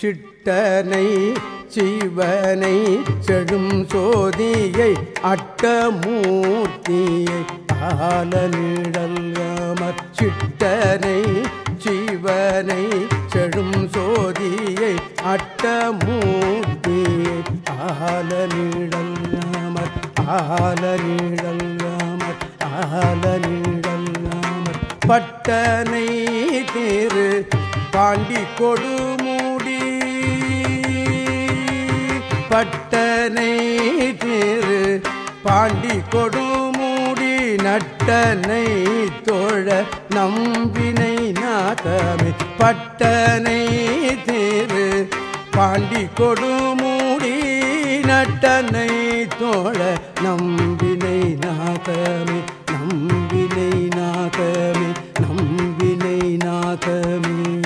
சிட்டனை சிவனை செடும் சோதியை அட்டமூர்த்தியை ஆல சிட்டனை சிவனை செடும் சோதியை அட்டமூர்த்தியை ஆல நிழல்காமற் ஆல பட்டனை தேரு பாண்டி கொடுமூடி பட்டனை தேரு பாண்டி கொடுமூடி நட்டனை தோழ நம்பினை நாதமே. பட்டனை தேரு பாண்டி கொடுமூடி நட்டனை தோழ நம்பினை நாதமே. நம்பினை நாதமே. coming.